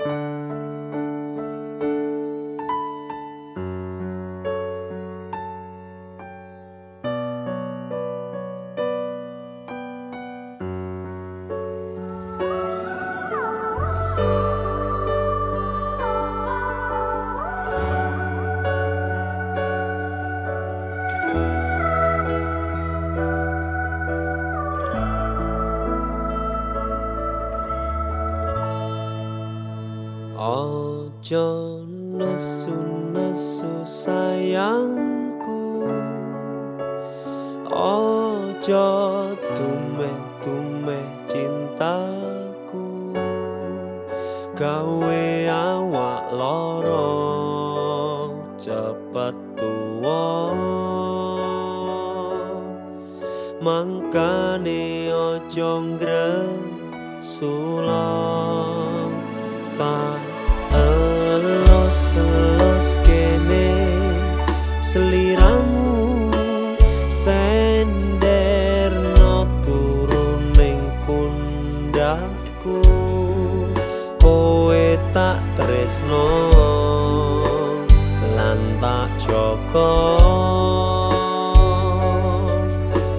Música Ojo nesu nesu sayangku. Ojo tume tume cintaku. Gawe awak loro cepet tuwa. Mangkane ojo ngresulong pundakku kowe tak tresno lan tak joko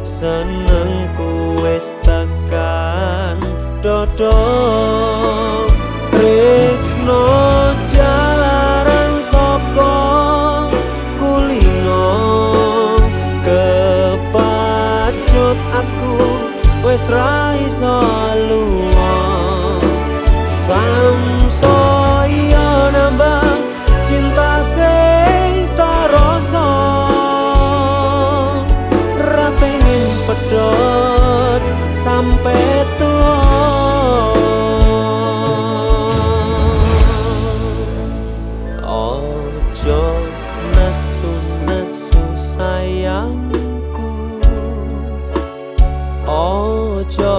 senengku wis tekan dodok Tresno jalaran soko kulino. Kepacut aku wis ra pedot sampai tua. Ojo nesu nesu sayangku. Ojo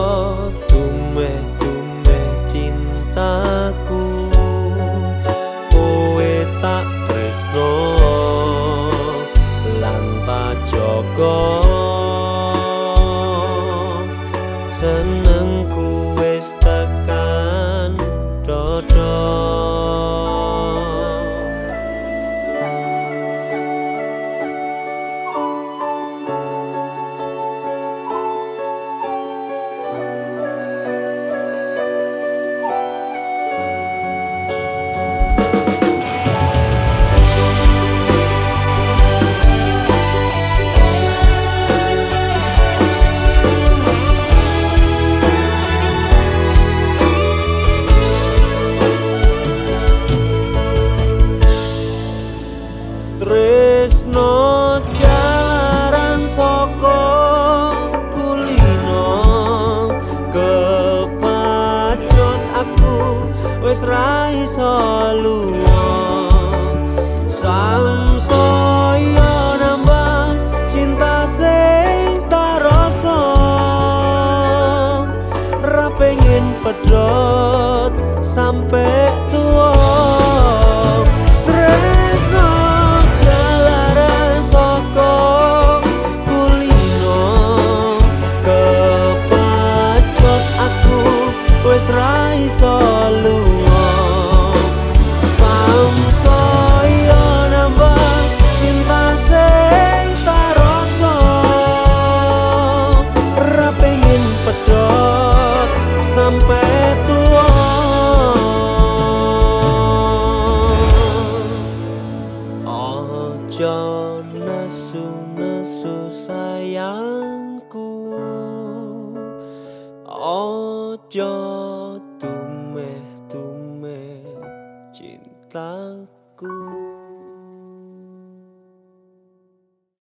senengku wis jalaran soko kulino kepacut aku wis ra iso luwung sampai tua. Ojo nesu nesu sayangku. Ojo tumeh tumeh cintaku